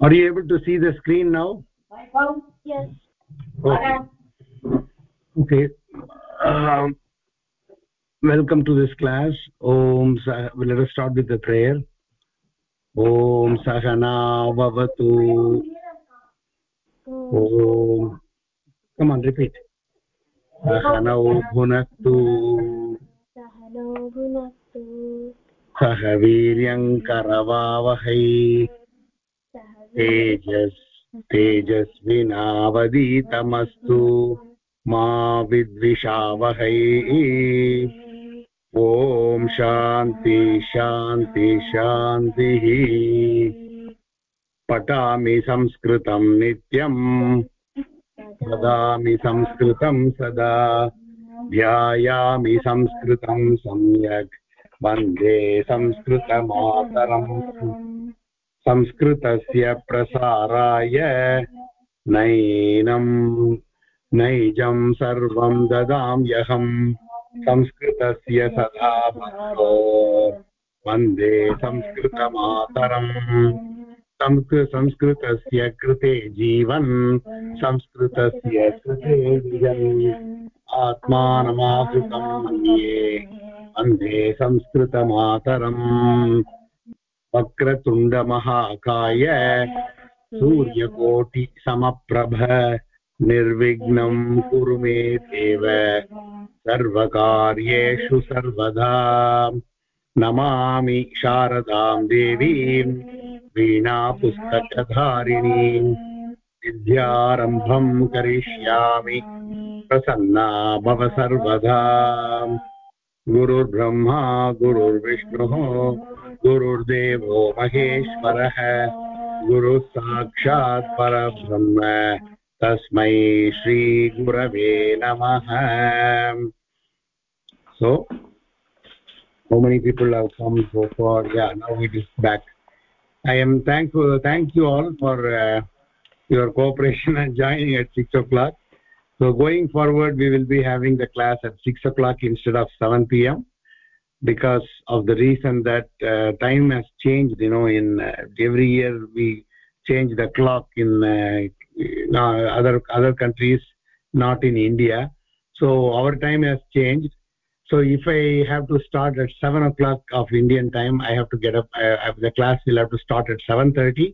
are you able to see the screen now yes okay, okay. Um, welcome to this class om let us start with the prayer om sahana bhavatu om come on repeat सहनौ भुनक्तु सहनौ भुनक्तु सह वीर्यङ्करवावहै तेजस् तेजस्विनावदीतमस्तु मा विद्विषावहै। ॐ शान्ति शान्ति, शान्तिः। पठामि संस्कृतं नित्यम् वदामि संस्कृतं सदा। ध्यायामि संस्कृतं सम्यक्, वंदे संस्कृतमातरम्। संस्कृतस्य प्रसाराय नैनं, नैजं सर्वं ददाम्यहम् संस्कृतस्य सदा भक्तो वंदे संस्कृतमातरम्। संस्कृतस्य कृते जीवन्। संस्कृतस्य कृते जीवन् आत्मानमाहृतं मन्ये। वंदे संस्कृतमातरम्। वक्रतुण्डमहाकाय सूर्यकोटिसमप्रभ निर्विघ्नं कुरु मे देव। सर्वकार्येषु सर्वदा नमामि शारदां देवीं वीणापुस्तकधारिणीम् विद्यारम्भं करिष्यामि प्रसन्ना भव सर्वदा। गुरुर्ब्रह्मा गुरुर्विष्णुः गुरुर्देवो महेश्वरः गुरुः साक्षात् परब्रह्म तस्मै श्रीगुरवे नमः so how many people have come so far yeah now it is back i am thankful thank you all for uh, your cooperation and joining at 6 o'clock so going forward we will be having the class at 6 o'clock instead of 7 pm because of the reason that uh, time has changed you know in uh, every year we change the clock in uh, other other countries not in india. So our time has changed. So if i have to start at 7 o'clock of indian time i have to get up uh, the class will have to start at 7:30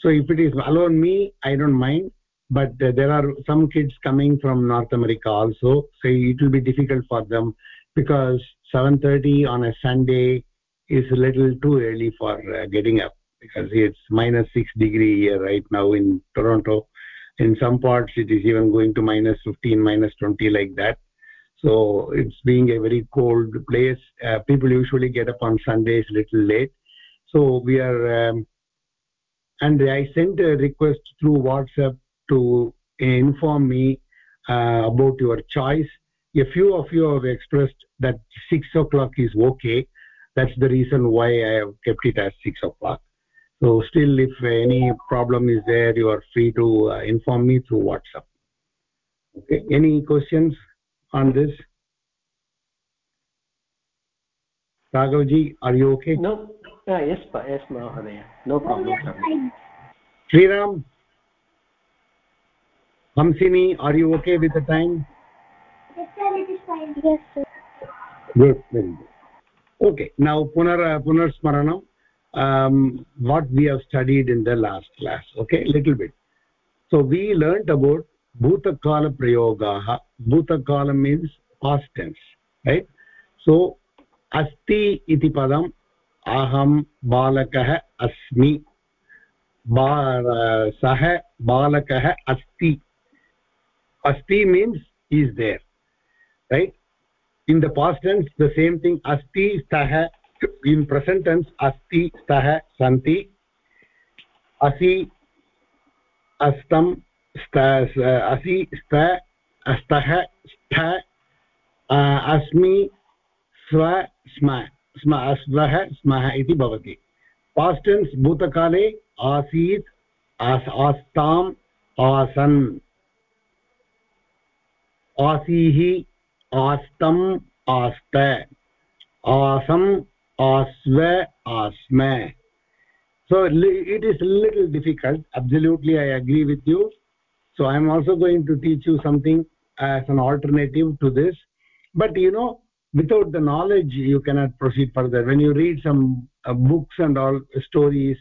so if it is alone me i don't mind but uh, there are some kids coming from north america also so it will be difficult for them because 7:30 on a sunday is a little too early for uh, getting up because it's minus 6 degree here right now in toronto. In some parts it is even going to minus 15 minus 20 like that. So it's being a very cold place. Uh, people usually get up on sundays a little late. So we are um, and i sent a request through whatsapp to inform me uh, about your choice. A few of you have expressed that 6 o'clock is okay. That's the reason why i have kept it as 6 o'clock. So still if any problem is there you are free to uh, inform me through whatsapp. Okay any questions on this? Raghavji are you okay? No. Uh, yes yes mahodaya no problem sriram hamsini are you okay with the time yes sir it is fine yes sir good very good okay now punar punar smaranam um, what we have studied in the last class okay little bit so we learned about bhutakala prayogaah bhutakala means past tense right so asti iti padam aham balakah asmi सः बालकः अस्ति asti means is there right in the past tense the same thing asti stah in present tense asti stah santi asi astam asi sta astah stha अस्मि स्व स्म स्म स्वः स्मः इति भवति पास्ट् टेन्स् भूतकाले आसीत् आस्ताम् आसन् आसीः आस्तम् आस्त आसम् आस्व आस्म so it is little difficult absolutely i agree with you so i am also going to teach you something as an alternative to this but you know without the knowledge you cannot proceed further when you read some uh, books and all stories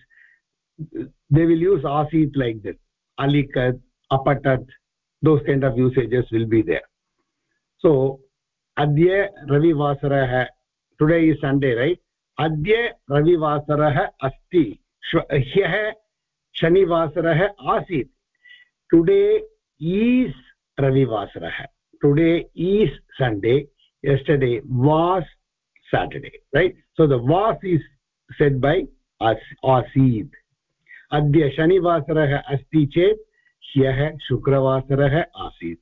they will use asit like that alikat apatat those kind of usages will be there so adya ravivasarah today is sunday right adya ravivasarah asti ह्यः शनिवासरः आसीत् today is रविवासरः today is Sunday yesterday was saturday right so the was is said by as asid adya shanivasarah asti chet ह्यः शुक्रवासरः आसीत्।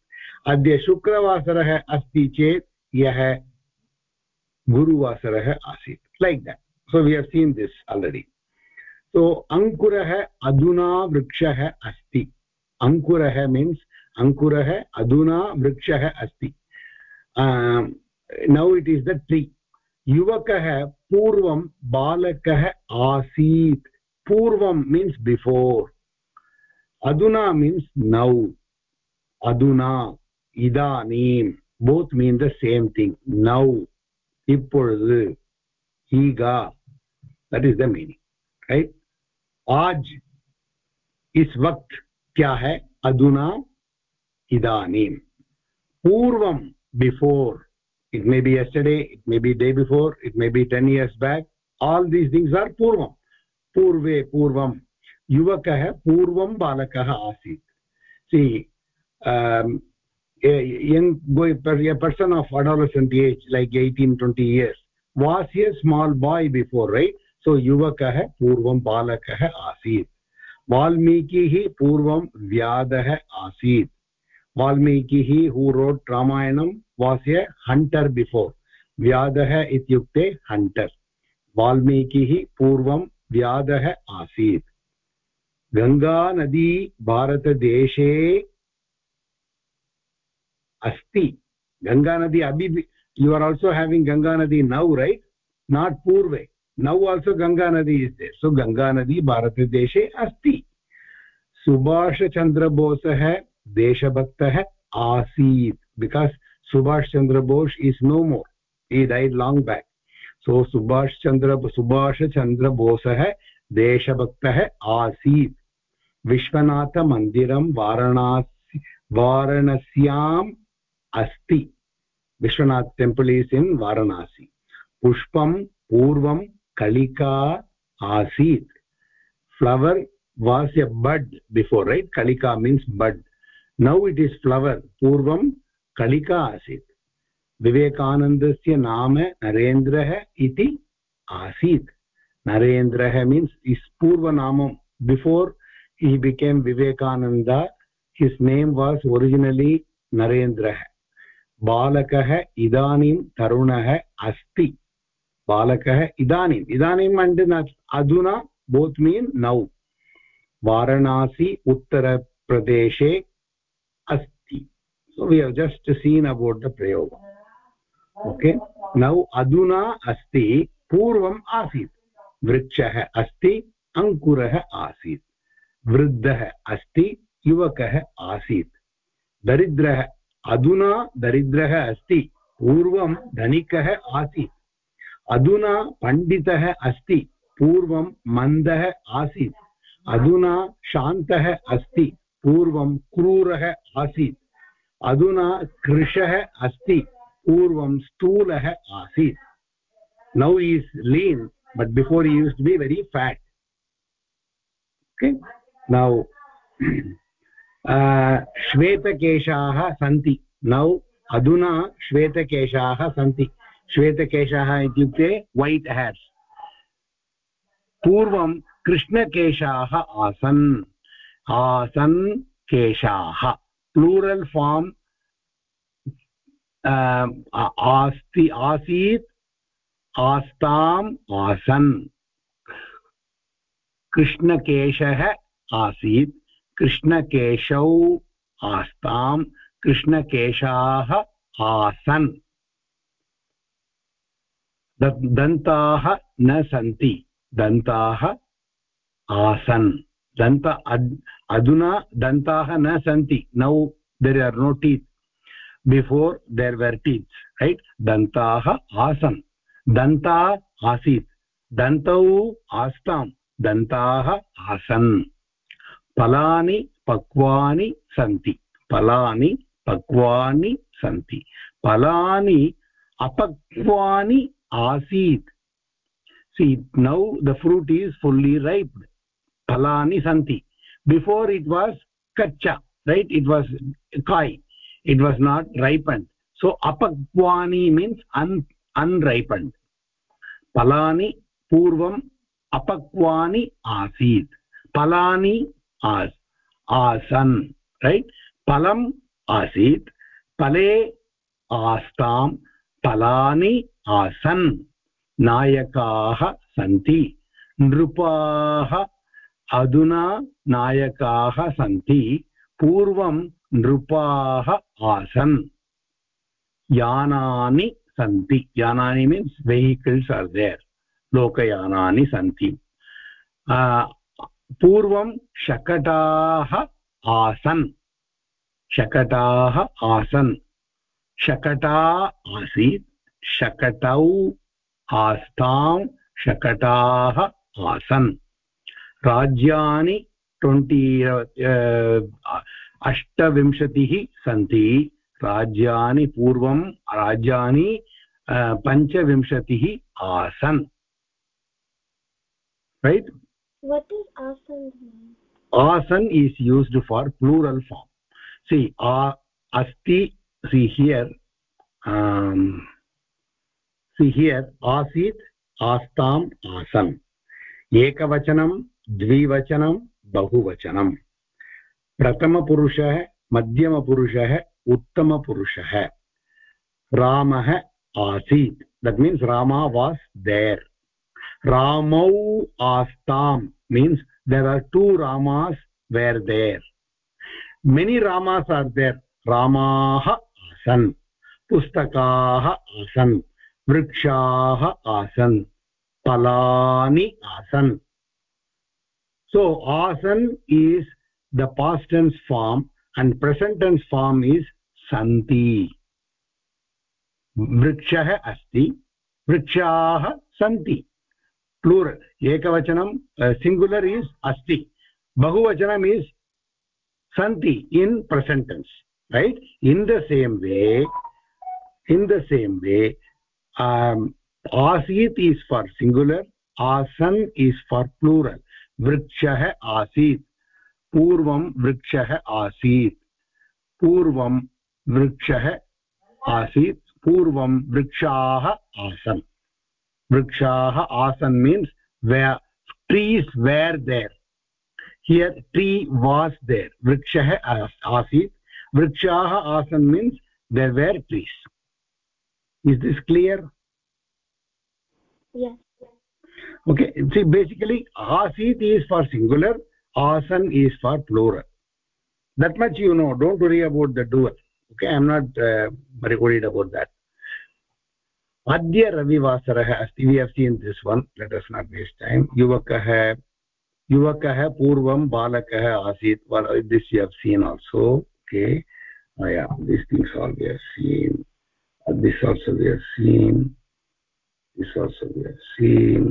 अद्य शुक्रवासरः अस्ति चेत् ह्यः गुरुवासरः आसीत्। Like that so we have seen this already so अङ्कुरः अधुना वृक्षः अस्ति। अङ्कुरः मीन्स् अङ्कुरः अधुना वृक्षः अस्ति। Now it is the tree युवकः पूर्वं बालकः आसीत्। पूर्वं मीन्स् बिफोर् अधुना मीन्स् नौ अधुना इदानीं both mean the same thing now इपोळु Eega that is the meaning right आज्, इस् वक्त् क्या है? अधुना इदानीं पूर्वं before it may be yesterday it may be day before it may be ten years back all these things are पूर्वं पूर्वे पूर्वं युवकः पूर्वं बालकः आसीत्। See young person of adolescent age like eighteen twenty years was a small boy before right so युवकः पूर्वं बालकः आसीत् वाल्मीकिः पूर्वं व्याधः आसीत् वाल्मीकिः हू रोड् रामायणं वास् ए हण्टर् बिफोर् व्याधः इत्युक्ते हण्टर् वाल्मीकिः पूर्वं व्याधः आसीत् गङ्गानदी भारतदेशे अस्ति। गङ्गानदी अबि यु आर् आल्सो हेविङ्ग् गङ्गानदी नौ रैट् नाट् पूर्वे। नौ आल्सो गङ्गानदी इस् दे सो गङ्गानदी भारतदेशे अस्ति। सुभाषचन्द्रबोसः देशभक्तः आसीत्। Because Bose is no more he dead long back so Chandra सुभाषचन्द्रबोसः देशभक्तः आसीत्। विश्वनाथमन्दिरं वाराणसी वाराणस्याम् अस्ति। Vishwanath temple is in Varanasi. पुष्पं, पूर्वं कलिका आसीत्। Flower was a bud before right कलिका means bud now it is flower पूर्वं कलिका आसीत्। विवेकानन्दस्य नाम नरेन्द्रः इति आसीत्। नरेन्द्रः means is पूर्वनामं before he became vivekananda his name was originally narendrah balakah idanim tarunah asti balakah idanim idanim and aduna both mean now varanasi uttara pradeshe asti so we have just seen about the prayoga okay now aduna asti पूर्वम् आसीत् वृक्षः अस्ति अङ्कुरः आसीत् वृद्धः अस्ति, युवकः आसीत्। दरिद्रः अधुना दरिद्रः अस्ति, पूर्वं धनिकः आसीत्। अधुना पण्डितः अस्ति, पूर्वं मन्दः आसीत्। अधुना शान्तः अस्ति, पूर्वं क्रूरः आसीत्। अधुना कृशः अस्ति, पूर्वं स्थूलः आसीत्। Now is lean but before use be very fat now. श्वेतकेशाः सन्ति। नौ, अधुना श्वेतकेशाः सन्ति। श्वेतकेशाः इत्युक्ते वैट् हेर्स् पूर्वं कृष्णकेशाः आसन्। आसन् केशाः। प्लूरल् फार्म् आस्ति, आसीत्, आस्ताम्, आसन्। कृष्णकेशः आसीत् कृष्णकेशौ आस्ताम् कृष्णकेशाः आसन्। दन्ताः न सन्ति, दन्ताः आसन्। दन्त अधुना दन्ताः न सन्ति। Now there are no teeth before there were teeth right दन्ताः आसन्। दन्ता आसीत्। दन्तौ आस्ताम्। दन्ताः आसन्। फलानि पक्वानि सन्ति। फलानि पक्वानि सन्ति। फलानि अपक्वानि आसीत्। See now the fruit is fully ripped फलानि सन्ति। बिफोर् इट् वास् कच्चा right it was काय् it was not ripened so अपक्वानि means in unripened फलानि पूर्वम् अपक्वानि आसीत्। फलानि as asan right? palam asit pale astam फलानि आसन्, नायकाः सन्ति, नृपाः, अधुना नायकाः सन्ति, पूर्वं नृपाः आसन्, यानानि सन्ति, यानानि मीन्स् वेहिकल्स् आर् देर् लोकयानानि सन्ति। पूर्वं शकटाः आसन्। शकटाः आसन्। शकटा आसीत्, शकटौ आस्तां, शकटाः आसन्। राज्यानि ट्वेण्टि अष्टविंशतिः सन्ति। राज्यानि पूर्वं, राज्यानि पञ्चविंशतिः आसन्। Right what is asan asan is used for plural form see uh, asti see here um, see here asit astam asan एकवचनं द्विवचनं बहुवचनं प्रथमपुरुषः मध्यमपुरुषः उत्तमपुरुषः रामः आसीत् that means Rama was there ramau astam means there are two ramas were there many ramas are there ramaah आसन् पुस्तकाः आसन् वृक्षाः आसन् फलानि आसन् so asan is the past tense form and present tense form is santi वृक्षः अस्ति वृक्षाः सन्ति प्लूरल् एकवचनं सिङ्गुलर् ईस् अस्ति। बहुवचनम् ईस् सन्ति in present tense right in the same way in the same way आसीत् ईस् फार् सिङ्गुलर् आसन् ईस् फार् प्लूरल् वृक्षः आसीत्, पूर्वं वृक्षः आसीत्, पूर्वं वृक्षः आसीत्, पूर्वं वृक्षाः आसन्। Vrikshaah asan means where trees were there here tree was there vrikshah asit vrikshaah asan means there were trees is this clear yes okay see basically asit is for singular asan is for plural that much you know don't worry about the dual okay i'm not uh, very worried about that अद्य रविवासरः अस्ति we have seen this one let us not waste time युवकः युवकः पूर्वं बालकः आसीत् this you have seen also okay this things all we have seen this also we have seen this also we have seen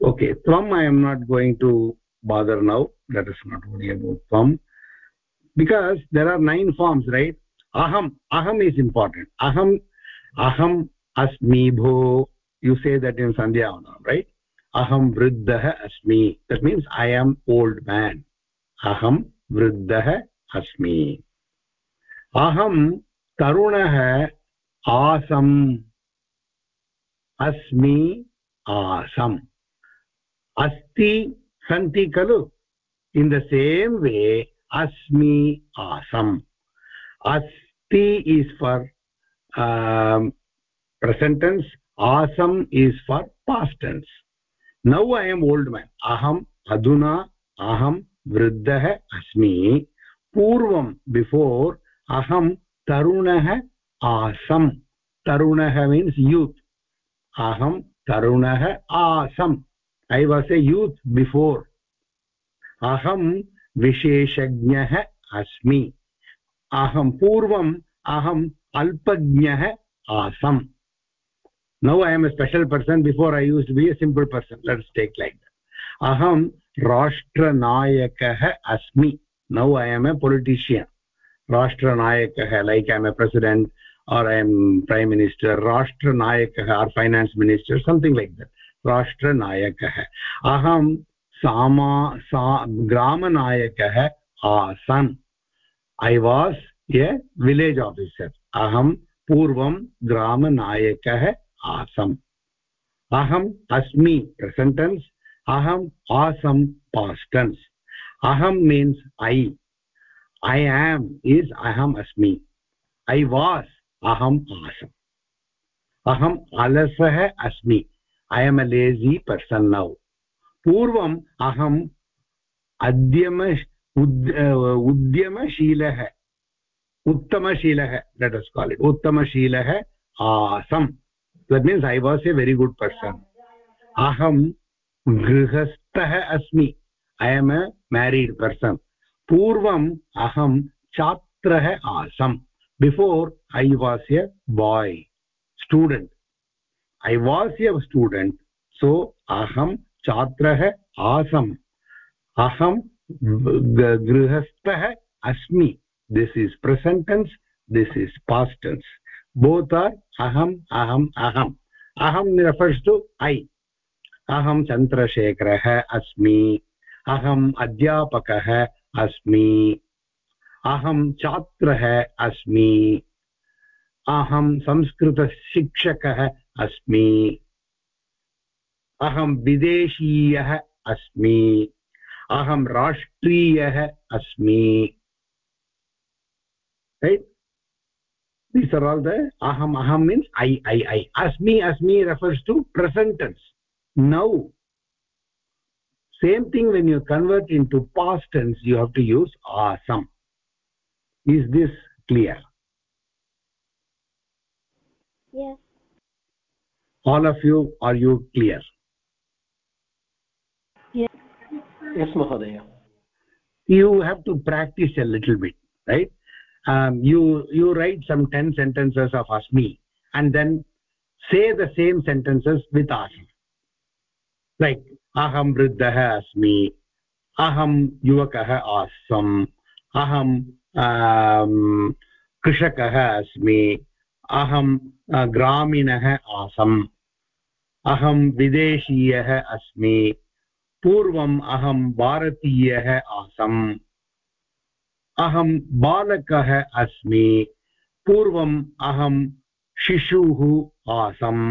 okay tvam i am not going to bother now let us not worry about tvam because there are nine forms right aham aham is important aham aham asmi bho you say that in sandhyavana right aham vriddha asmi that means i am old man aham vriddha asmi aham tarunah asam asmi asam asti santi kalu in the same way asmi asam asti is for um, present tense asam is for past tense. Now i am old man. Aham, aduna, aham vriddha asmi. पूर्वं before अहं तरुणः आसम् तरुणः means youth अहं तरुणः आसम् I was a youth before अहं विशेषज्ञः अस्मि अहं पूर्वम् अहम् अल्पज्ञः आसम् now I am a special person before I use be a simple person let's take like अहं राष्ट्रनायकः अस्मि now I am a politician राष्ट्रनायकः like I am a president or i am prime minister rashtra or finance minister something like that rashtra aham sama sa grama nayakah asan i was a village officer aham purvam grama आसम। अहम अस्मि present tense, अहम् आसम् past tense. अहम means I. I am is अहम् अस्मि। I was अहम् आसम्। अहम् अलसः अस्मि। I am a lazy person now. पूर्वम् अहम अद्यम उत्तमशील है उत्तमशीलः लेटस् काल् इट्। उत्तमशीलः आसम्। awesome. That means I was a very good person अहं गृहस्थः अस्मि। ऐ एम् अ म्यारीड् पर्सन् पूर्वम् अहं छात्रः आसम्। Before I was a boy student I was a student so अहं छात्रः आसम्। अहं गृहस्थः अस्मि। This is present tense this is past tense both are aham aham aham aham refers to i aham chandrasekharah asmi aham adhyapakah asmi अहं छात्रः अस्मि अहं संस्कृतशिक्षकः अस्मि अहं विदेशीयः अस्मि अहं राष्ट्रीयः अस्मि right these are all the aham aham means i i i. Asmi asmi refers to present tense. Now same thing when you convert into past tense you have to use asam is this clear? Yes. All of you are you clear? Yes yes mahodaya you have to practice a little bit right um, you you write some 10 sentences of asmi and then say the same sentences with asam like aham vriddhah asmi aham yuvakah asam aham um, कृषकः अस्मि अहं ग्रामीणः आसम् अहं विदेशीयः अस्मि पूर्वम् अहं भारतीयः आसम् अहं बालकः अस्मि पूर्वम् अहं शिशुः आसम्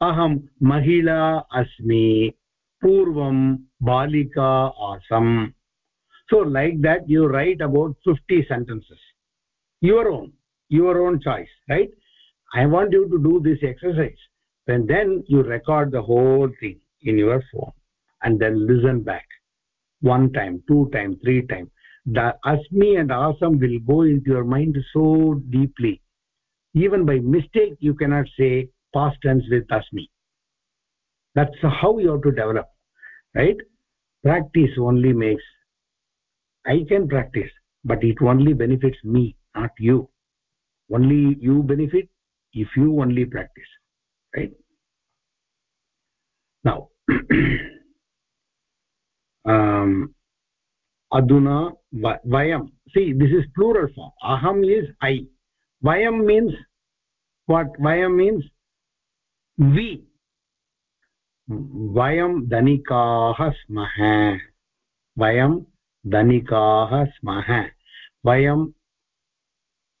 अहं महिला अस्मि पूर्वं बालिका आसम् so like that you write about 50 sentences your own your own choice right i want you to do this exercise and then you record the whole thing in your phone and then listen back one time two time three time. The asmi and asam will go into your mind so deeply. Even by mistake you cannot say past tense with asmi. That's how you have to develop right? Practice only makes i can practice but it only benefits me not you. Only you benefit if you only practice right? Now aduna vayam see this is plural form aham is i vayam means what vayam means we vayam dhanikah smah vayam धनिकाः स्मः वयं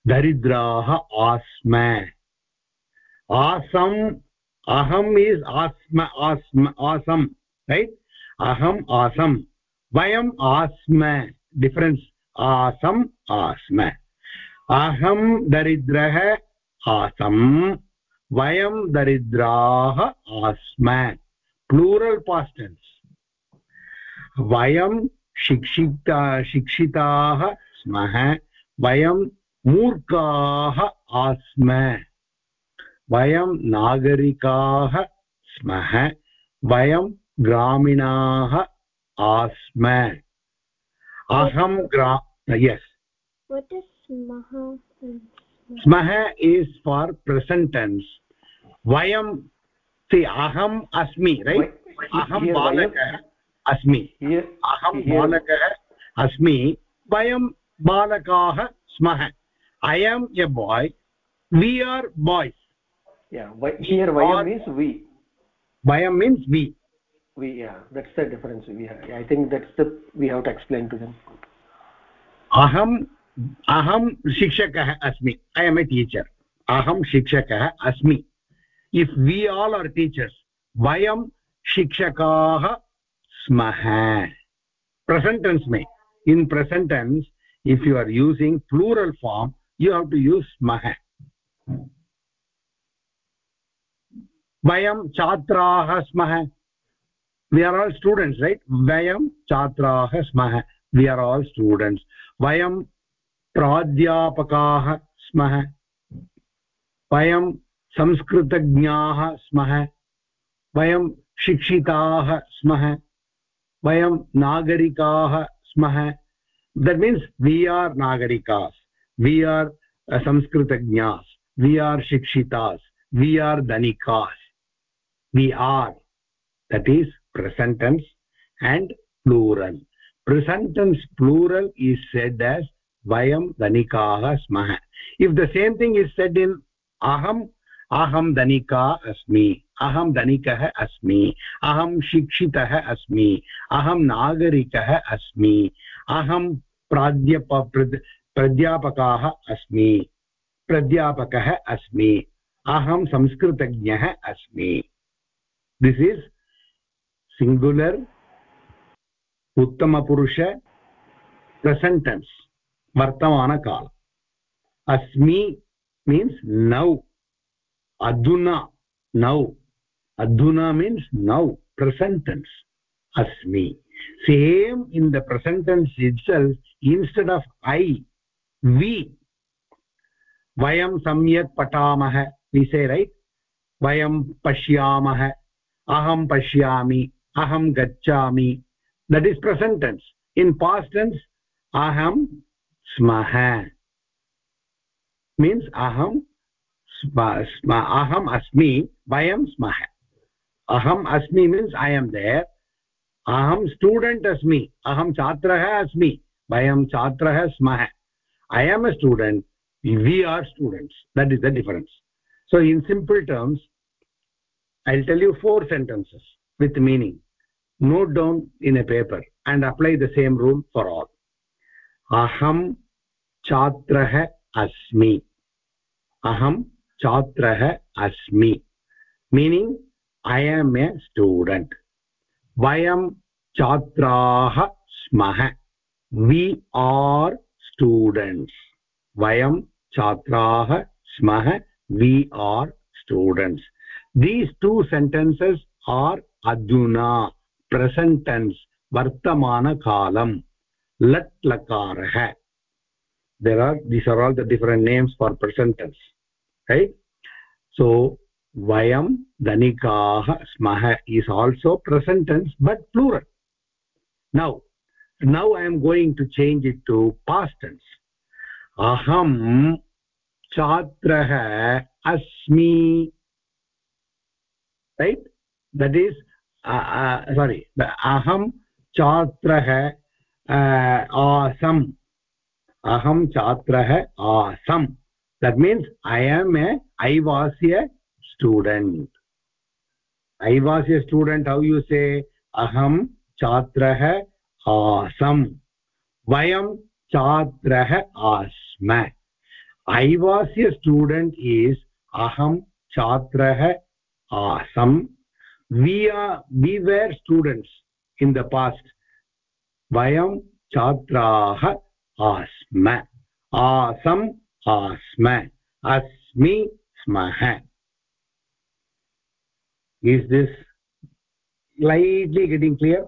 दरिद्राः आस्म आसम् अहम् is आस्म आस्म आसम् अहम् आसम्। वयम् आस्म। Difference आसम्, आस्म। अहं दरिद्रः, आसम्। वयं दरिद्राः, आस्म। प्लूरल् पास्टेन्स् वयं शिक्षिता, शिक्षिताः स्मः वयं मूर्खाः, आस्म। वयं नागरिकाः स्मः वयं ग्रामीणाः आस्म। अहं ग्रा यस् स्मः इस् फार् प्रसेण्टेन्स् वयं अहम् अस्मि रैट् अहं बालकः अस्मि अहं बालकः अस्मि वयं बालकाः स्मः I am a boy we are boys वयं वयं means we we yeah that's the difference we have, i think that's the we have to explain to them aham aham shikshakah asmi i am a teacher aham shikshakah asmi if we all are teachers vayam shikshakaah smah present tense mein in present tense if you are using plural form you have to use smah vayam chatraah smah we are all students right vayam chatraah smah we are all students vayam प्राध्यापकाः स्मः वयं संस्कृतज्ञाः स्मः वयं शिक्षिताः स्मः वयं नागरिकाः स्मः that means we are nagarikas we are uh, samskritagnyas we are shikshitas we are dhanikas we are that is present tense and plural present tense plural is said as vayam dhanikah smah if the same thing is said in aham aham dhanika asmi aham dhanikah asmi aham shikshitah asmi aham nagarikah asmi aham प्राध्यप प्राध्यापकाः अस्मि प्राध्यापकः अस्मि अहं संस्कृतज्ञः अस्मि this is singular उत्तमपुरुष present वर्तमानकाल अस्मि means now अधुना now अधुना means now same in the present tense itself instead of i we vayam samyak patamah we say right vayam pashyamah aham pashyami अहं गच्छामि। That is present tense in past tense अहं स्मः। Means अहं स्म अहम् अस्मि, वयं स्मः। अहम् अस्मि मीन्स् ऐ एम् देर् अहं स्टूडेण्ट् अस्मि, अहं छात्रः अस्मि, वयं छात्रः स्मः। I am a student we are students that is the difference so in simple terms I tell you four sentences with meaning note down in a paper and apply the same rule for all aham chatrah asmi aham chatrah asmi meaning i am a student vayam chatraah smah we are students vayam chatraah smah we are students these two sentences are अधुना present tense वर्तमानकालम् लट् लकारः। There are these are all the different names for present tense so वयं धनिकाः स्मः is also present tense but plural now now I going to change it to past past tense अहं छात्रः अस्मि right that is सोरि अहं छात्रः आसम् अहं छात्रः Assam that means I am a I was a student I was student how you say अहं छात्रः आसम् वयं छात्रः आस्म I was a student is अहं छात्रः आसम् we are we were students in the past. Vayam chatraah asma asam asma asmi smah is this slightly getting clear?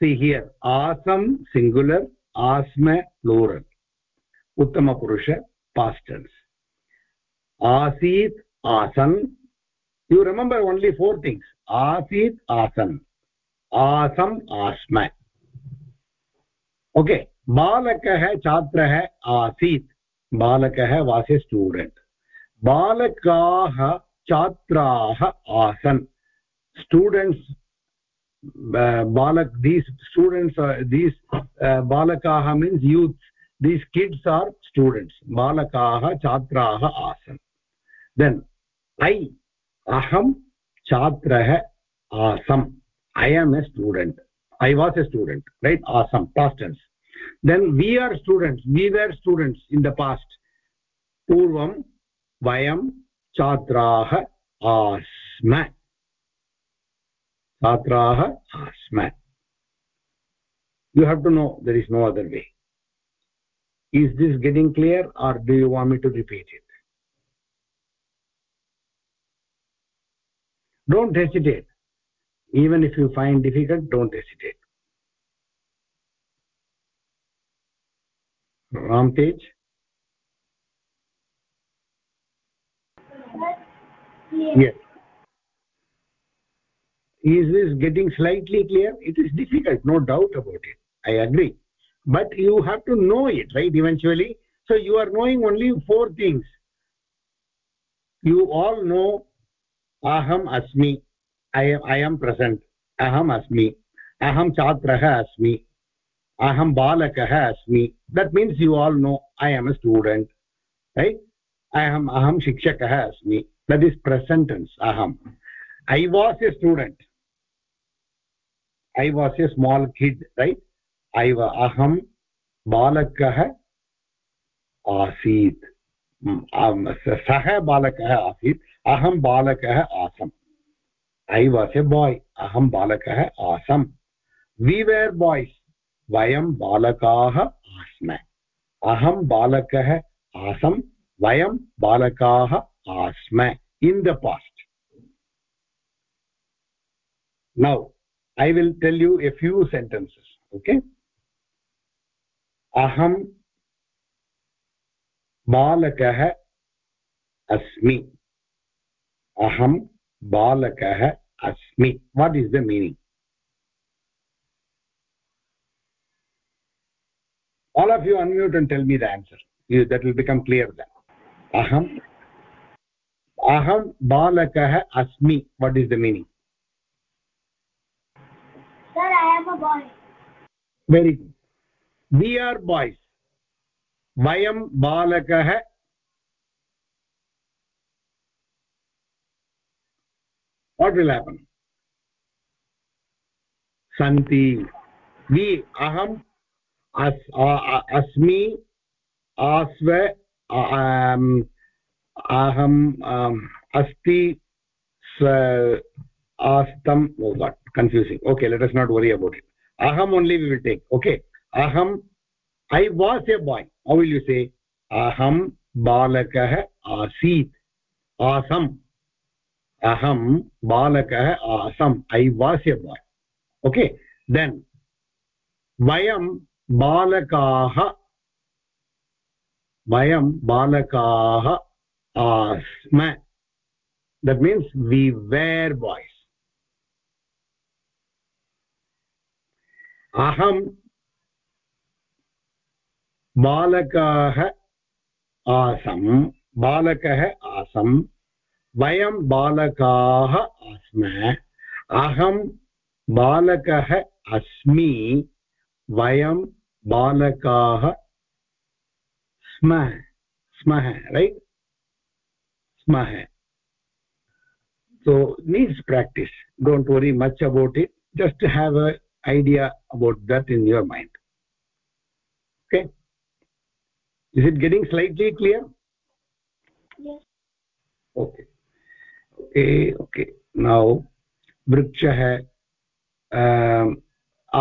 See here asam singular asma plural. Uttama purusha past tense. Asit आसन्। You remember only four things आसीत्, आसन्, आसम् आस्म okay बालकः छात्रः आसीत्। बालकः was a student बालकाः, छात्राः, आसन्। स्टूडेण्ट्स् बालक दीस् स्टूडेण्ट्स् दीस् बालकाः means youths these kids are students बालकाः, छात्राः, आसन्। Then i aham chatrah asam i am a student i was a student right asam past tense then we are students we were students in the past purvam vayam chatraah asma छात्राः आस्म you have to know there is no other way is this getting clear or do you want me to repeat it don't hesitate. Even if you find difficult don't hesitate. Ram tej? Yes. Is this getting slightly clear? It is difficult no doubt about it. I agree. But you have to know it right eventually? So you are knowing only four things. You all know अहम् अस्मि। ऐ I M present अहम् अस्मि। अहं छात्रः अस्मि। अहं बालकः अस्मि। That means you all know I am a student I अहम् अहं शिक्षकः अस्मि। दट् इस् प्रसेण्टेन्स् अहम्। I was a student I was a small kid right I अहं बालकः आसीत्। सः बालकः आसीत्। अहं बालकः आसम्। ऐ वास् ए बाय् अहं बालकः आसम्। वि वेर् बाय्स् वयं बालकाः आस्म। अहं बालकः आसम्, वयं बालकाः आस्म। In the past now i will tell you a few sentences okay aham balakah asmi aham balakah asmi what is the meaning all of you unmute and tell me the answer you, that will become clear then aham aham balakah asmi what is the meaning sir i am a boy very good we are boys vayam balakah what will happen santi we aham as asmi asva um, aham um, asti astam oh god confusing okay let us not worry about it aham only we will take okay aham i was a boy how will you say aham balakah asit asam अहं बालकः आसम्, I was a boy okay then वयं बालकाः वयं बालकाः आस्म। That means we were boys अहं बालकाः आसम्, बालकः आसम् वयं बालकाः आस्म अहं बालकः अस्मि। वयं बालकाः स्म स्मः रैट् स्मः। So needs practice don't worry much about it just have a idea about that in your mind okay is it getting slightly clear okay now vrikshah um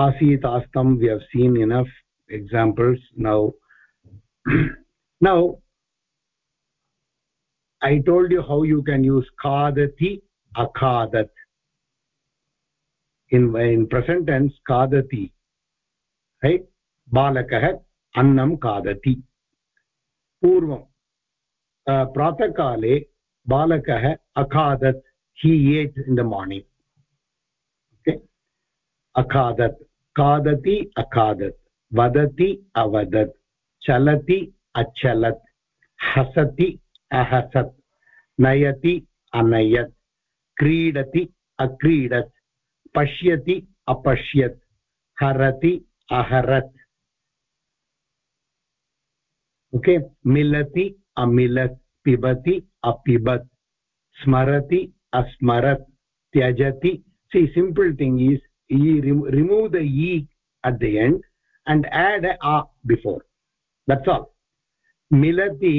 asit astam we have seen enough examples now now i told you how you can use khadati akhadat in in present tense kadati right balakah annam kadati पूर्वं प्रातःकाले बालकः अखादत्, he ate in the morning. अखादत्, खादति, अखादत्, वदति, अवदत्, चलति, अचलत्, हसति, अहसत्, नयति, अनयत्, क्रीडति, अक्रीडत्, पश्यति, अपश्यत्, हरति, अहरत्. ओके मिलति, अमिलत्. पिबति, अपिबत्। स्मरति, अस्मरत्। त्यजति। सि simple thing is E remove the E at the end and add a A before that's all मिलति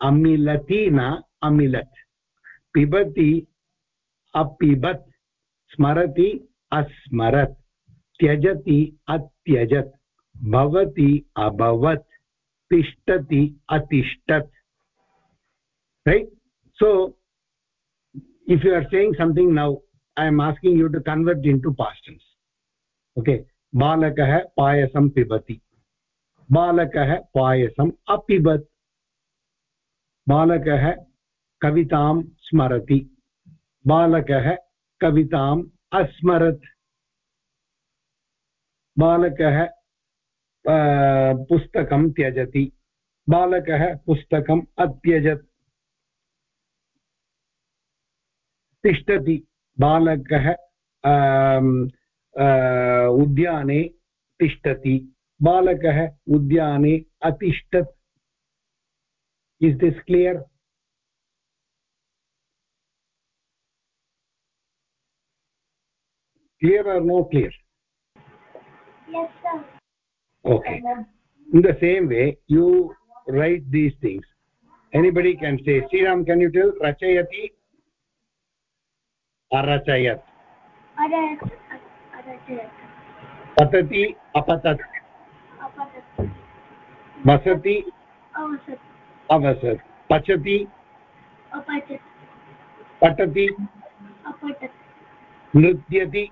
अमिलति न अमिलत् पिबति अपिबत् स्मरति अस्मरत् त्यजति अत्यजत् भवति अभवत् तिष्ठति अतिष्ठत् right so if you are saying something now i am asking you to convert into past tense okay balakah payasam pibati balakah payasam apibat बालकः कवितां स्मरति बालकः कविताम् अस्मरत् बालकः पुस्तकं त्यजति बालकः पुस्तकम् अत्यजत् तिष्ठति बालक उद्याने तिष्ठति। बालकः उद्याने अतिष्ठत्। Is this clear clear are no clear okay in the same way you write these things anybody can say Shriram can you tell रचयति अरचयत् पतति अपतत्। वसति अवसत्। पचति पठति नृत्यति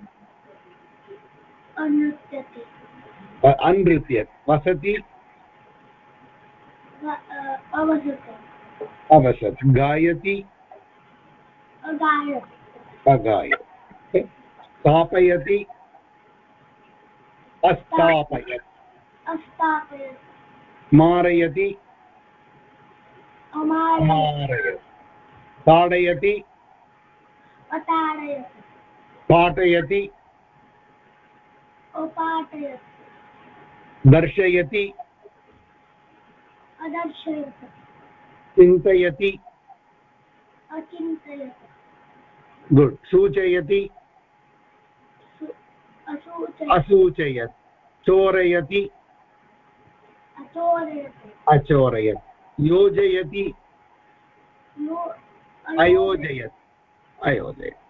अनृत्यत्। वसति अवसत्। गायति। अगायत् स्थापयति। अस्थापयत्। अस्थापयत्। मारयति। ताडयति। पाठयति। दर्शयति। चिन्तयति। अचिन्तयत्। गुड् सूचयति असूचयत् चोरयति अचोरयत् अचोरयत् योजयति अयोजयत् अयोजयत्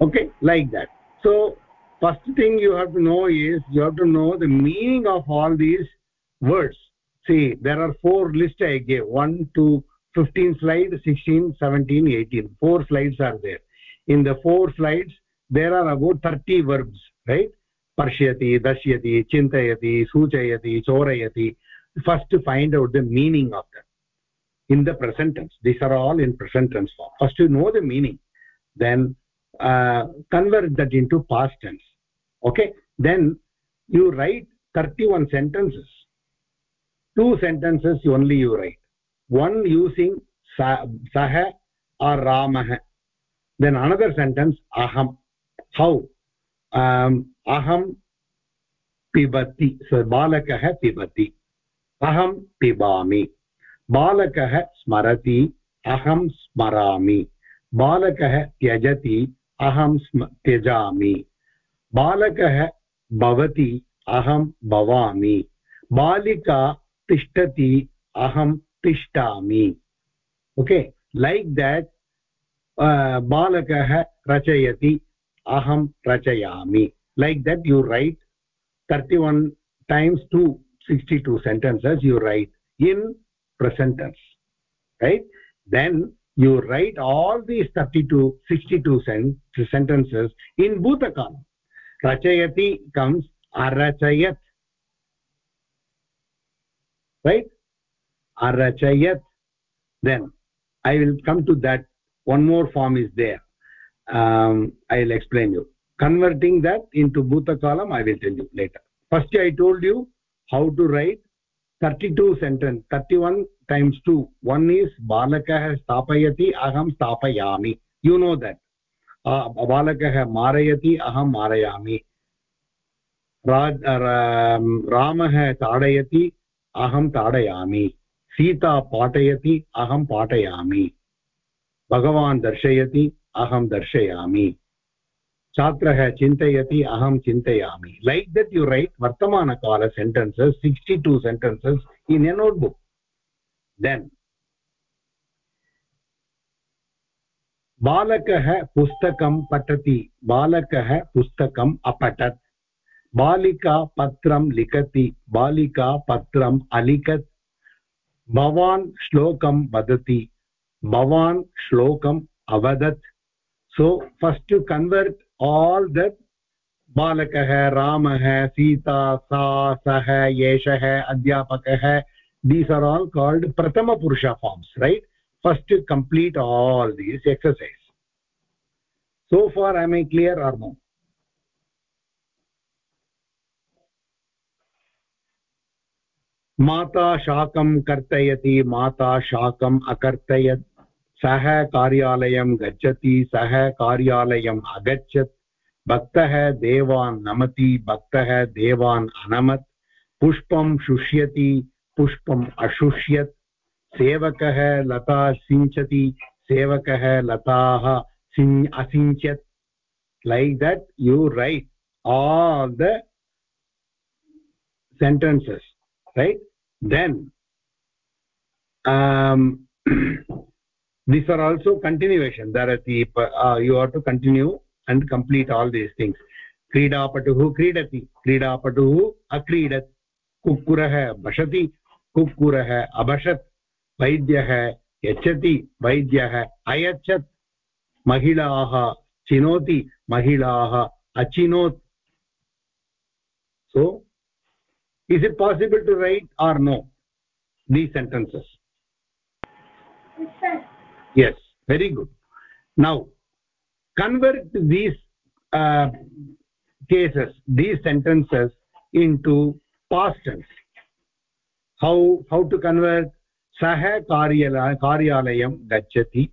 okay like that so first thing you have to know is you have to know the meaning of all these words see there are four lists i gave 1 to 15 slides 16 17 18 four slides are there in the four slides there are about 30 verbs right? Pashyati dashyati chintayati suchayati chorayati. First to find out the meaning of them. In the present tense these are all in present tense form. First to know the meaning. Then uh, convert that into past tense. Okay? Then you write 31 sentences. Two sentences only you write. One using sah or ramah then another sentence aham how um, aham pibati so balakah pibati aham pibami balakah smarati aham smarami बालकः त्यजति अहं त्यजामि बालकः भवति अहं भवामि बालिका तिष्ठति अहं तिष्ठामि ओके लैक् देट् बालकः रचयति अहं रचयामि like that you write thirty one times to sixty two sentences you write in present tense write then you write all these 32 62 sen sentences in bhutakala rachayati comes arachayat right arachayat then i will come to that one more form is there um, i will explain you converting that into bhutakalam i will tell you later first i told you how to write 32 sentence 31 times 2 one is balakah stapayati aham stapayami you know that uh, balakah marayati aham marayami रामः ताडयति अहं ताडयामि सीता पाठयति अहं पाठयामि भगवान् दर्शयति, अहं दर्शयामि। छात्रः चिन्तयति, अहं चिन्तयामि। Like that you write वर्तमानकाल sentences sixty two sentences in a notebook then बालकः पुस्तकं पठति, बालकः पुस्तकम् अपठत्। बालिका पत्रं लिखति, बालिका पत्रम् अलिखत्। भवान् श्लोकं वदति भवान् श्लोकम् अवदत् so first to convert all that balakah ramah sita sa sah yeshah adhyapakah these are all called prathama purusha forms right first to complete all these exercise so far am i clear or no माता शाकं कर्तयति माता शाकम् अकर्तयत् सः कार्यालयं गच्छति सः कार्यालयम् अगच्छत्। भक्तः देवान् नमति, भक्तः देवान् अनमत्। पुष्पं शुष्यति, पुष्पम् अशुष्यत्। सेवकः लता सिञ्चति, सेवकः लताः सिञ् असिञ्चत्। Like that you write all the right? Then um these are also continuation darati uh, you have to continue and complete all these things क्रीडापटुः क्रीडति क्रीडापटुः अक्रीडत् कुक्कुरः भषति कुक्कुरः अभषत् वैद्यः यच्छति वैद्यः अयच्छत् महिलाः चिनोति महिलाः अचिनोत् so is it possible to write or no these sentences yes sir yes very good now convert these uh, cases these sentences into past tense how how to convert सः कार्यालय कार्यालयं गच्छति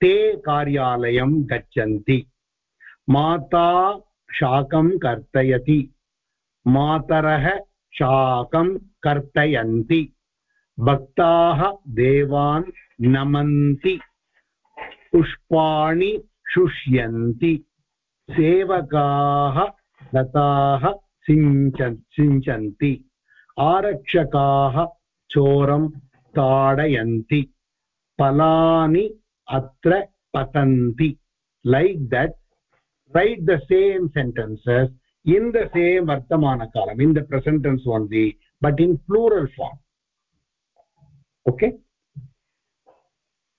ते कार्यालयं गच्छन्ति माता शाकं कर्तयति मातरः शाकं कर्तयन्ति भक्ताः देवान् नमन्ति पुष्पाणि शुष्यन्ति सेवकाः लताः सिञ्च सिञ्चन्ति आरक्षकाः चोरं ताडयन्ति फलानि अत्र पतन्ति like that write the same sentences in the same vartamana kalam in the present tense only but in plural form okay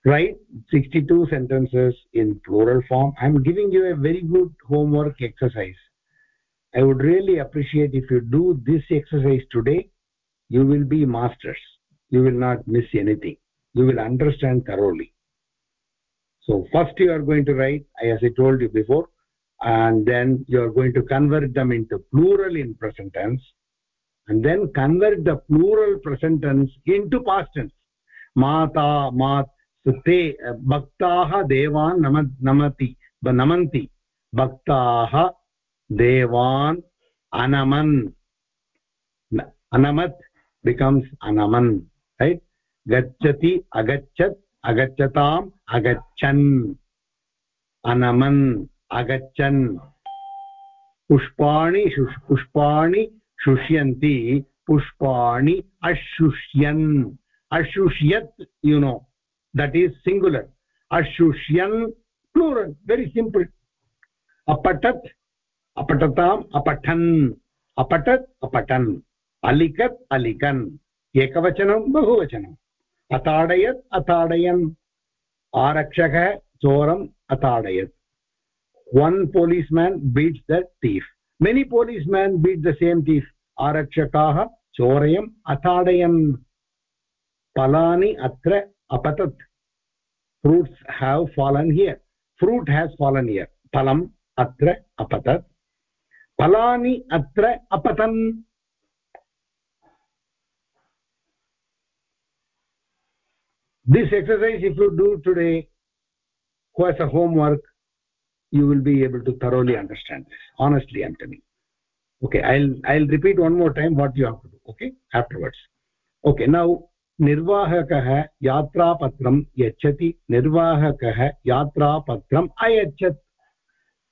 write 62 sentences in plural form. I'm giving you a very good homework exercise. I would really appreciate if you do this exercise today you will be masters. You will not miss anything. You will understand thoroughly. So first you are going to write as i told you before and then you are going to convert them into plural in present tense and then convert the plural present tense into past tense. Mata mat तो ते भक्ताः देवान् नम, नमति नमन्ति। भक्ताः देवान् अनमन्। अनमत् becomes अनमन् right गच्छति, अगच्छत्, अगच्छताम्, अगच्छन्। अनमन्, अगच्छन्। पुष्पाणि पुष्पाणि शुष्यन्ति। पुष्पाणि अशुष्यन्। अशुष्यत् you know. That is singular ashushyan plural very simple apatat apatatam apathan apatat apatan alikat alikan ekavachanam bahuvachanam atadayat atadayan आरक्षकः चोरम् अताडयत् one policeman beats the thief many policemen beat the same thief आरक्षकाः चोरयम् अताडयन् फलानि अत्र apatat fruits have fallen here. Fruit has fallen here. Phalam atra apatat phalani atra apatan. This exercise if you do today who has a homework you will be able to thoroughly understand this. Honestly i'm telling okay i'll i'll repeat one more time what you have to do okay? Afterwards. Okay now निर्वाहकः यात्रापत्रं यच्छति, निर्वाहकः यात्रापत्रम् अयच्छत्।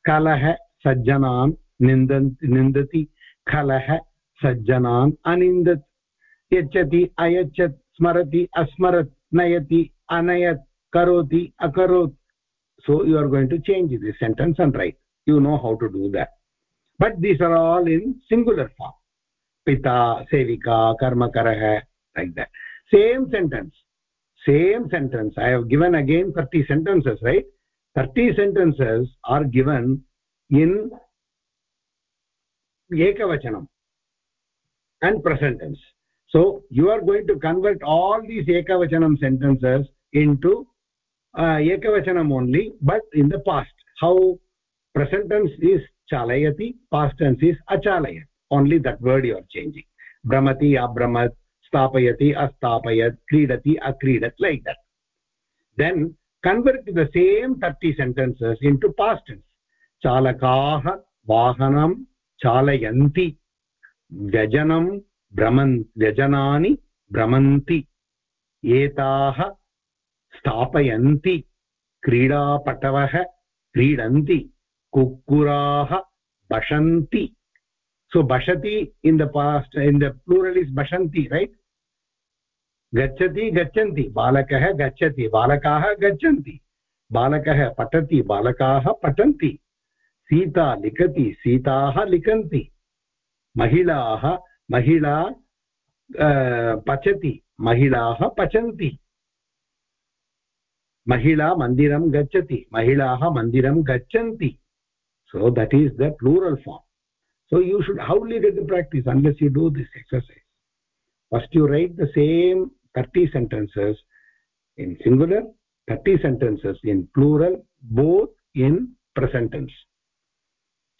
कलह कल सज्जना निन्दति। कलह सज्जनान् अनिन्दत्। यच्छति, अयच्छत्, स्मरति, अस्मरत्, नयति, अनयत्, करोति, अकरोत्। So you are going to change this sentence and you know how to do that but these are all in singular form पिता सेविका कर्मकरः like that same sentence. Same sentence. I have given again 30 sentences right? 30 sentences are given in ekavachanam and present tense. So you are going to convert all these ekavachanam sentences into uh, ekavachanam only but in the past. How? Present tense is chalayati past tense is achalayat only that word you are changing. Brahmati abramat stapayati astapayat kridati akridat like that then convert the same 30 sentences into past tense chalakaah vahanam chalayanti व्यजनं भ्रमन् व्यजनानि भ्रमन्ति एताः स्थापयन्ति क्रीडापटवः क्रीडन्ति कुक्कुराः बशन्ति so bashati in the past in the plural is bashanti right gachati gachanti balakah gachati balakaah gachanti balakah patati balakaah patanti Sita लिखति सीताः लिखन्ति महिलाः महिला पचति महिलाः पचन्ति महिला मन्दिरं गच्छति महिलाः मन्दिरं गच्छन्ति so that is the plural form so you should how will you get the practice unless you do this exercise first you write the same 30 sentences in singular 30 sentences in plural both in present tense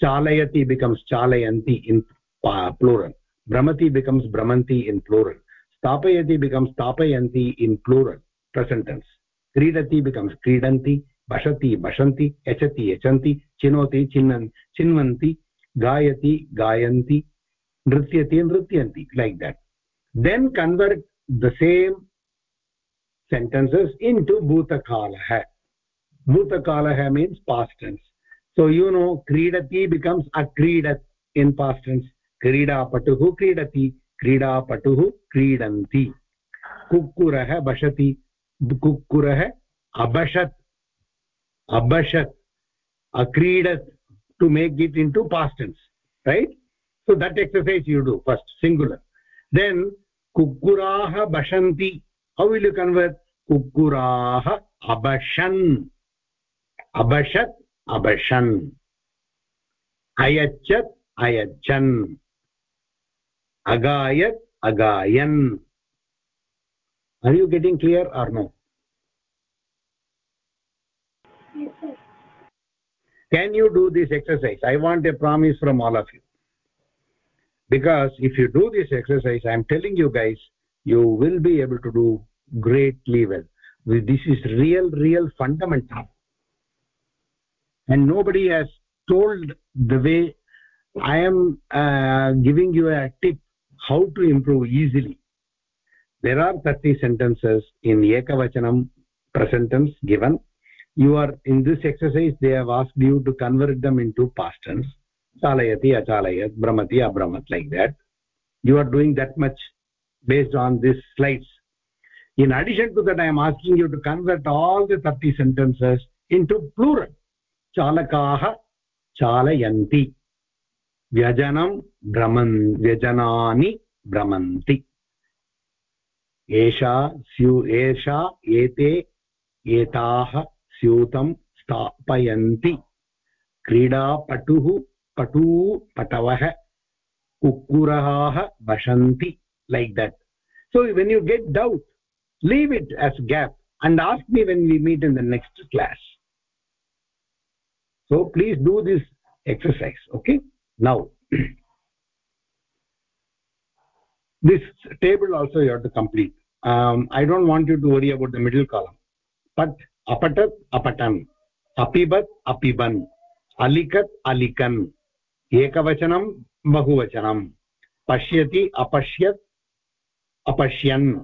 chalayati becomes chalayanti in uh, plural brahmati becomes brahmanti in plural stapayati becomes stapayanti in plural present tense क्रीडति becomes क्रीडन्ति बशति बशन्ति यचति यचन्ति चिनोति चिन्नन् चिन्वन्ति गायति गायन्ति नृत्यति नृत्यन्ति like that then convert the same sentences into bhutakalah bhutakalah means past tense so you know kridati becomes akridat in past tense क्रीडापटुः क्रीडति क्रीडापटुः क्रीडन्ति कुक्कुरः बशति कुक्कुरः अबशत् अबशत् अक्रीडत् to make it into past tense right so that exercise you do first singular then kukkuraah bashanti how will you convert kukkuraah abashan abashat abashan ayachat ayachan agayat agayan are you getting clear or no can you do this exercise? I want a promise from all of you. Because if you do this exercise i am telling you guys you will be able to do greatly well. This is real real fundamental. And nobody has told the way i am uh, giving you a tip how to improve easily. There are 30 sentences in ekavachanam present tense given you are in this exercise they have asked you to convert them into past tense chalayati achalayat brahmati abramat like that you are doing that much based on these slides in addition to that i am asking you to convert all the 30 sentences into plural chalakaah chalayanti व्यजनं भ्रमन् व्यजनानि भ्रमन्ति एषा स्यु एषा एते एताः स्यूतं स्थापयन्ति। क्रीडापटुः पटू पटवः कुक्कुराः वसन्ति like that so when you get doubt leave it as gap and asked me when we meet in the next class so please do this exercise okay now this table also you have to complete. Um i don't want you to worry about the middle column, but अपठत् अपठन् अपिबत् अपिबन् अलिखत् अलिखन् एकवचनं बहुवचनं, पश्यति अपश्यत् अपश्यन्।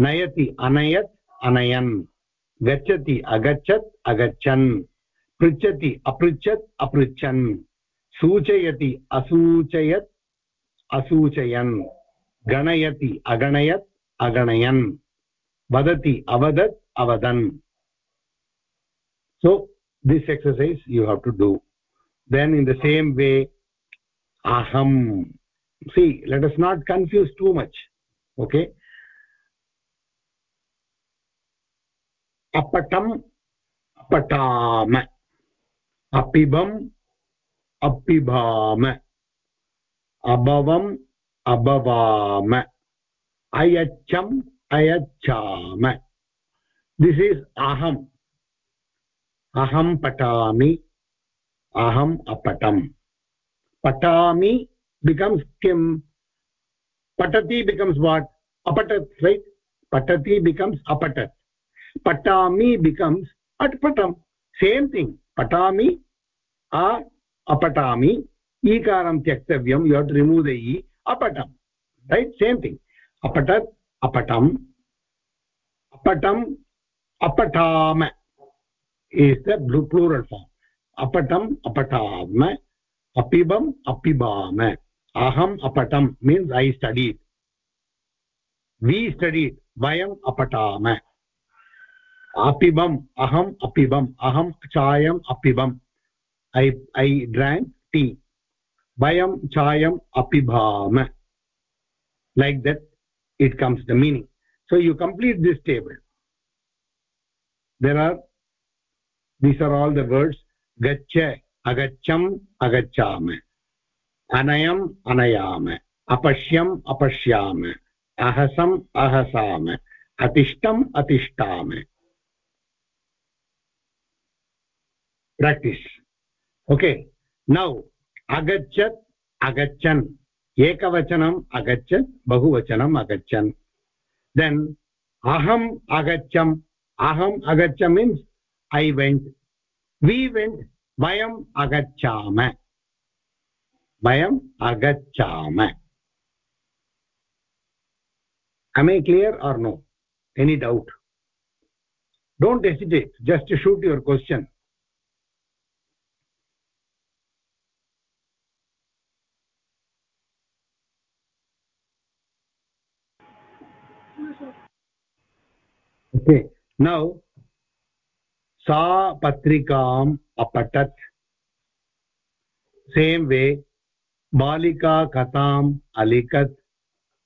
नयति अनयत् अनयन्, गच्छति अगच्छत् अगच्छन्, पृच्छति अपृच्छत् अपृच्छन्, सूचयति असूचयत् असूचयन्, गणयति अगणयत् अगणयन्, वदति अवदत् अवदन्। So this exercise you have to do then in the same way aham see let us not confuse too much okay apatam patam अपिबम् अपिभाम अभवम् अभवाम अयच्छम् अयच्छाम दिस् इस् अहम् अहं पठामि, अहम् अपटम् पठामि बिकम्स् किम्? पठति बिकम्स् वाट् अपठत् रैट् पठति बिकम्स् अपठत्। पठामि बिकम्स् अट्पटम् सेम् थिङ्ग् पठामि, अ, अपठामि। ईकारं त्यक्तव्यं। You have to remove the e अपटम् right same thing अपठत् अपटम् अपटम् अपठाम। इस् द प्लूरल् फार्म् अपटम् अपठाम अपिबम् अपिबाम अहम् अपटम् means I studied we studied वयम् अपठाम अपिबम् अहम् अपिबम् अहं चायम् अपिबम् ऐ ऐ ड्राङ्क् टी वयं चायम् अपिबाम like that, it comes the meaning. So, you complete this table. There are these are all the words gaccha agacham agachama anayam anayama apashyam apashyama ahasam ahasama atishtam atishtama practice okay now agachat agachan ekavachanam agachat bahuvachanam agachan then aham agacham aham agacham means i went we went vayam agachama vayam agachama am i clear or no any doubt don't hesitate just shoot your question okay now सा पत्रिका अपठत्। Same way बालिका कथाम् अलिखत्।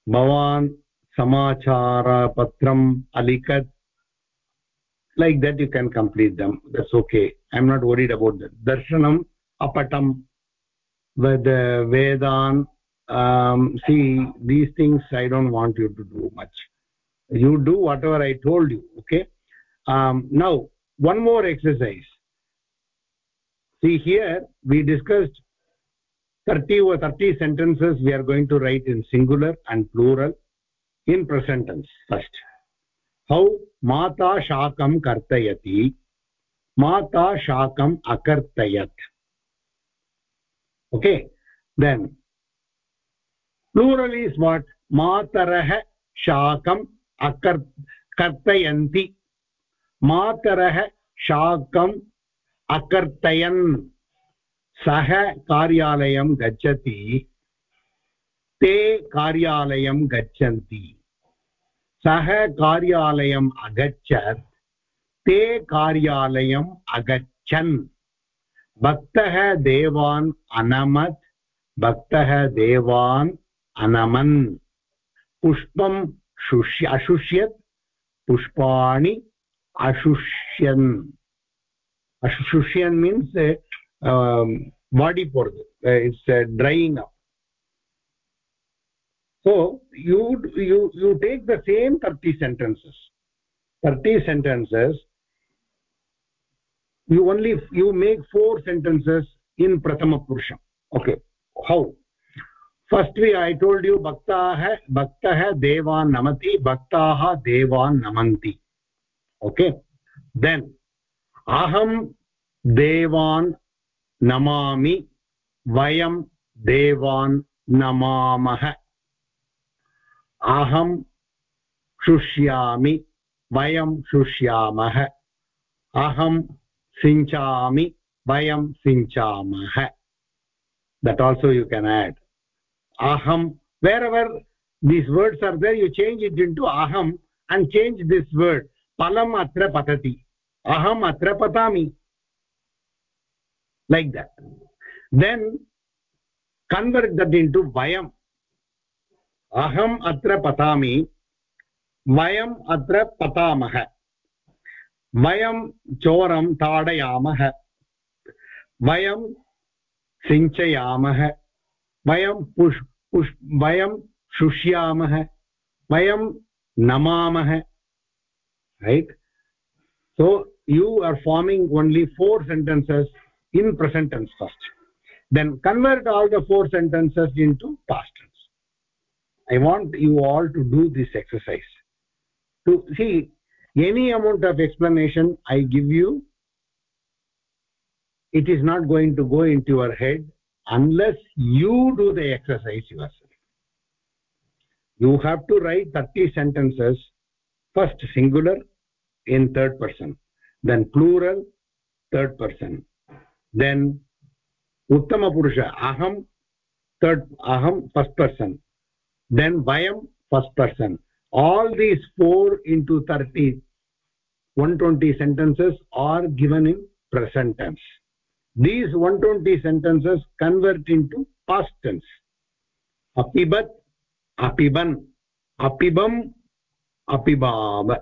भवान् समाचारपत्रम् अलिखत्। Like that you can complete them that's okay I am not worried about that दर्शनं अपटं वेद, वेदान् see these things I don't want you to do much you do whatever I told you okay now one more exercise. See here we discussed 30 or 30 sentences we are going to write in singular and plural in present tense first. How mata shakam kartayati mata shakam akartayat. Okay then plural is what? Matarah shakam akart kartayanti. मातरः शाकम् अकर्तयन् सः कार्यालयं गच्छति ते कार्यालयं गच्छन्ति सः कार्यालयम् अगच्छत् ते कार्यालयम् अगच्छन् भक्तः देवान् अनमत् भक्तः देवान् अनमन् पुष्पं शुष्य अशुष्यत् पुष्पाणि अशुष्यन् अशुष्यन् means body for it's drying up so you you you take the same 30 sentences 30 sentences you only you make four sentences in prathama purusham okay how first we i told you bhaktah bhaktah devan namati bhaktaah devan namanti okay then aham devan namami vayam devan namamah aham शुष्यामि वयं शुष्यामः अहं सिञ्चामि वयं सिञ्चामः that also you can add aham wherever these words are there you change it into aham and change this word फलम् अत्र पतति अहम् अत्र पतामि like that then convert that into वयम् अहम् अत्र पतामि वयम् अत्र पतामः वयं चोरं ताडयामः वयं सिञ्चयामः वयं पुष् पुष् वयं शुष्यामः वयं नमामः right? So you are forming only four sentences in present tense first. Then convert all the four sentences into past tense. I want you all to do this exercise. To see any amount of explanation i give you it is not going to go into your head unless you do the exercise yourself. You have to write 30 sentences first singular in third person. Then plural third person. Then uttama purusha aham third aham first person. Then vayam first person. All these 4 into 30 120 sentences are given in present tense. These 120 sentences convert into past tense. Apibat apiban apibam apibam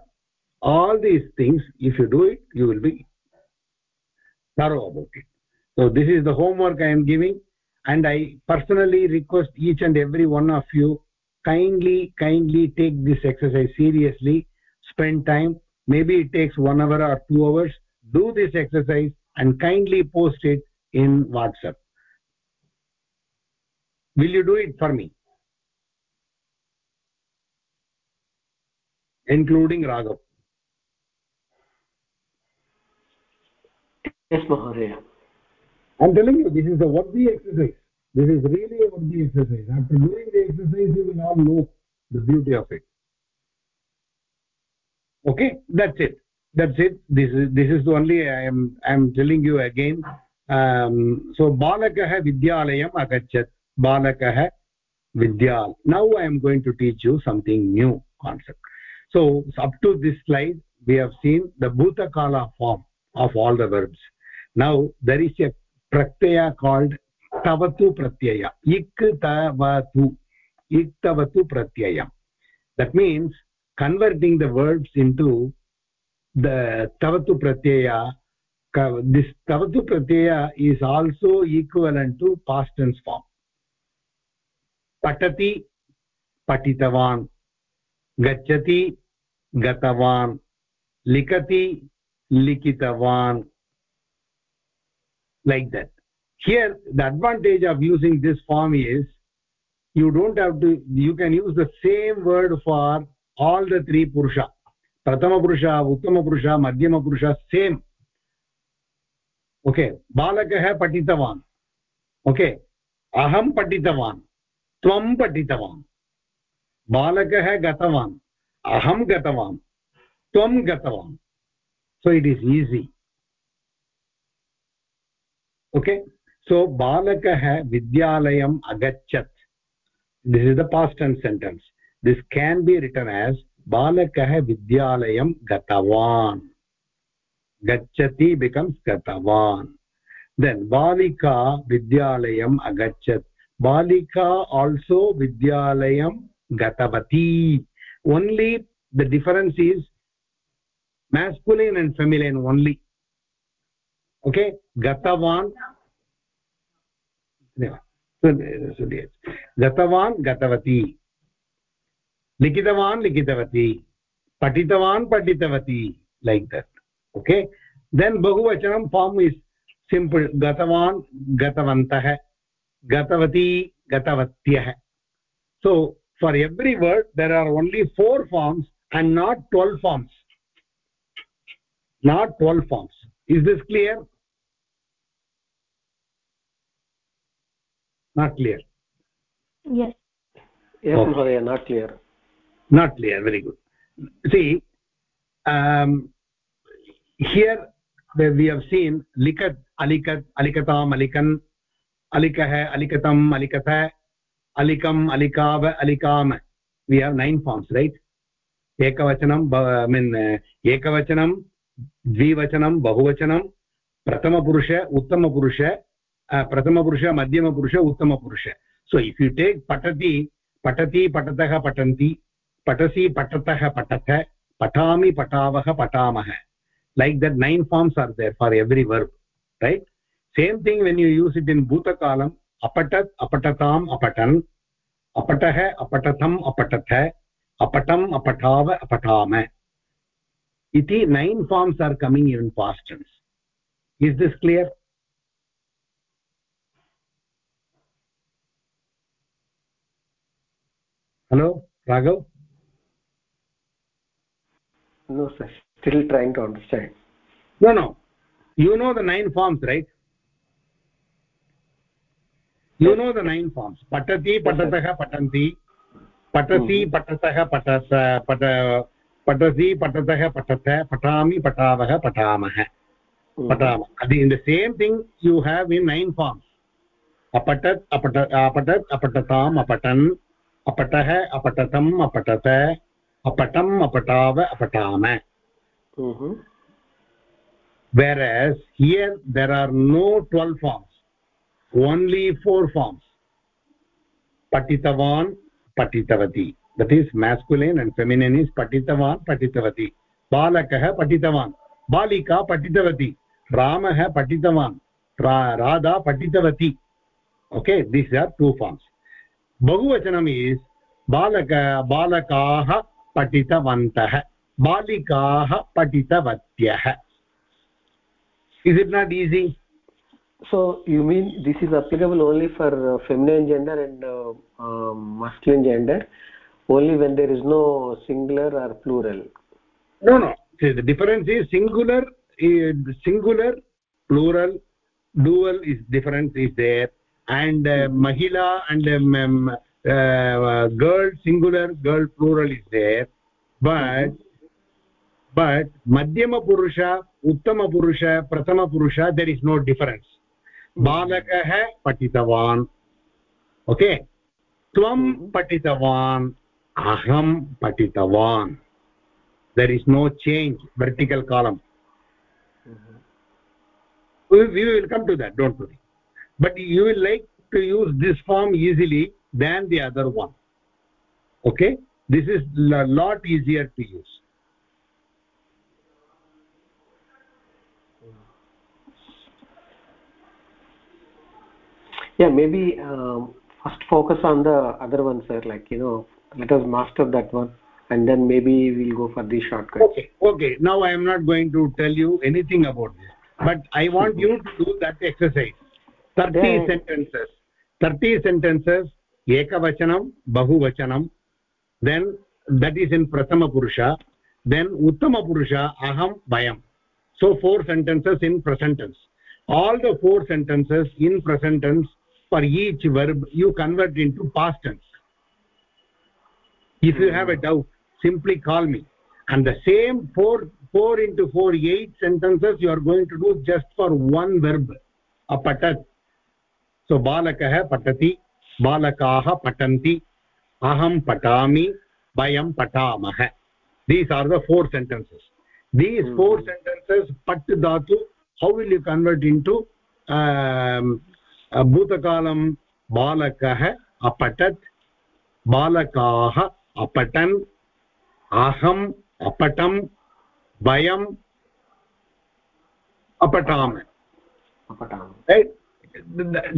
all these things if you do it you will be thorough about it. So this is the homework i am giving and i personally request each and every one of you kindly kindly take this exercise seriously spend time. Maybe it takes one hour or two hours. Do this exercise and kindly post it in whatsapp. Will you do it for me? Including raghav yes i'm telling you this is the worthy exercise. This is really a worthy exercise. After doing the exercise you will all know the beauty of it. Okay? That's it. That's it. This is this is the only i am i am telling you again. Um, so balakah vidyalayam agachat balakah vidyal. Now i am going to teach you something new concept. So up to this slide we have seen the bhutakala form of all the verbs now there is a प्रत्यया called तवतु प्रत्यया इक् तवतु इक् तवतु प्रत्ययम् that means converting the words into the तवतु प्रत्यय this तवतु प्रत्यया is also equivalent to past tense form पठति पठितवान् गच्छति गतवान् लिखति लिखितवान् like that here the advantage of using this form is you don't have to you can use the same word for all the three purusha prathama purusha uttama purusha madhyama purusha same okay balakah patitavan okay aham patitavan tvam patitavan balakah gatavan aham gatavan tvam gatavan so it is easy okay? So balakah vidyalayam agachat. This is the past tense sentence. This can be written as balakah vidyalayam gatavan. Gachati becomes gatavan. Then balika vidyalayam agachat. Balika also vidyalayam gatavati. Only the difference is masculine and feminine only. Okay गतवान् गतवान्, गतवती। लिखितवान्, लिखितवती। पठितवान्, पठितवती। Like that okay then बहुवचनं form is simple गतवान्, गतवन्तः, गतवती, गतवत्यः। So for every word there are only four forms and not twelve forms not twelve forms is this clear not clear yes yes Okay. Mahodaya, not clear not clear very good see um, here where we have seen likat alikat alikatam alikan alikah alikatam alikatha alikam alikav alikam we have nine forms right ekavachanam i mean ekavachanam द्विवचनं बहुवचनं प्रथमपुरुष उत्तमपुरुष प्रथमपुरुष मध्यमपुरुष उत्तमपुरुष so if you take पठति पठति पठतः पठन्ति पठसि पठतः पठथ पठामि पठावः पठामः like that nine forms are there for every verb right same thing when you use it in भूतकालम् अपठत् अपठताम् अपठन् अपठः अपठतम् अपठथ अपठम् अपठाव अपठाम इति nine forms are coming in past tense is this clear hello raghav no sir still trying to understand no no you know the nine forms right you know the nine forms patati patatah patanti patasi patatah patas pat patasi patatah patatha patami patavah patamah patama adi in the same thing you have in nine forms apatat apatat apatat apatatam apatan apatata apatam apatava apatama mm -hmm. whereas here there are no 12 forms only four forms patitavan patitavati that is masculine and feminine is patitavan patitavati balakah patitavan balika patitavati ramah patitavan radha patitavati okay these are two forms bahuvachanam is balaka balakaah patitavantah balikaah patitavatyah is it not easy so you mean this is applicable only for uh, feminine gender and uh, uh, masculine gender only when there is no singular or plural no no See, the difference is singular is singular plural dual is difference is there and uh, mahila and um, um, uh, girl singular girl plural is there. But but madhyama purusha uttama purusha prathama purusha there is no difference. Patitavan. Okay? Tvam patitavan aham patitavan. There is no change vertical column. We, we will come to that don't worry but you will like to use this form easily than the other one. Okay? This is a lot easier to use. Yeah maybe um, first focus on the other one sir. Like you know let us master that one and then maybe we'll go for the shortcut okay okay. Now i am not going to tell you anything about this. But i want you to do that exercise 30 Yeah. sentences. 30 sentences ekavachanam bahuvachanam. Then that is in prathama purusha. Then uttama purusha aham vayam so four sentences in present tense. All the four sentences in present tense for each verb you convert into past tense. If you have a hmm. doubt simply call me. And the same 4 4 into 4 8 sentences you are going to do just for one verb apatat so बालक पठति बालका पठन्ति अहम पठामि वयं पठामः। These are the four sentences these four sentences but that how will you convert into भूतकालं? बालकः अपठत् बालकाः अपठन् अहम् अपठं वयम् अपठामः। अपठामः।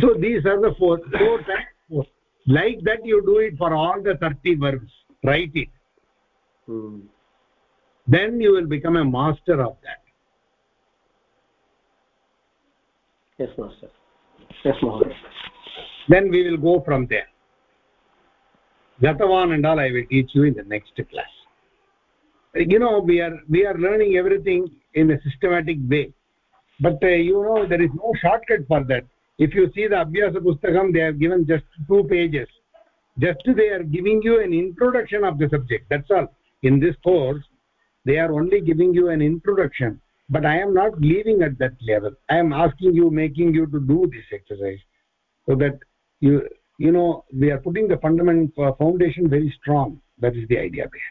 So these are the four four times four. like that you do it for all the 30 verbs. Write it. Hmm. then you will become a master of that. Yes master. Yes mahoday then we will go from there. Gatavan and all i will teach you in the next class. You know we are we are learning everything in a systematic way. But uh, you know there is no shortcut for that if you see the abhyasa pustakam they have given just two pages. Just they are giving you an introduction of the subject that's all. In this course they are only giving you an introduction. But i am not leaving at that level. I am asking you making you to do this exercise so that you you know we are putting the fundamental uh, foundation very strong. That is the idea there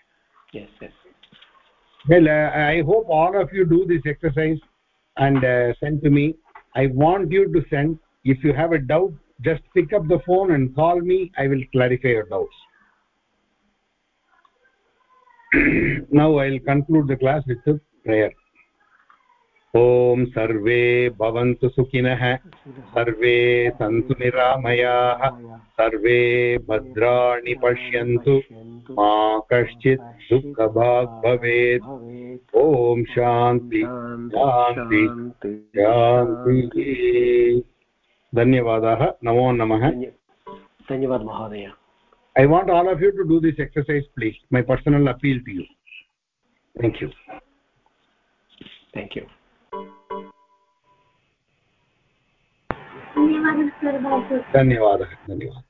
yes yes. Well uh, i hope all of you do this exercise and uh, send to me. I want you to send if you have a doubt just pick up the phone and call me i will clarify your doubts now i'll conclude the class with a prayer ॐ सर्वे भवन्तु सुखिनः सर्वे सन्तु निरामयाः सर्वे भद्राणि पश्यन्तु मा कश्चित् दुःखभाग् भवेत् ॐ शान्ति शान्ति शान्तिः धन्यवादाः। नमो नमः। धन्यवादः महोदय। I want all of you to do this exercise please my personal appeal to you thank you thank you धन्यवादः धन्यवादः।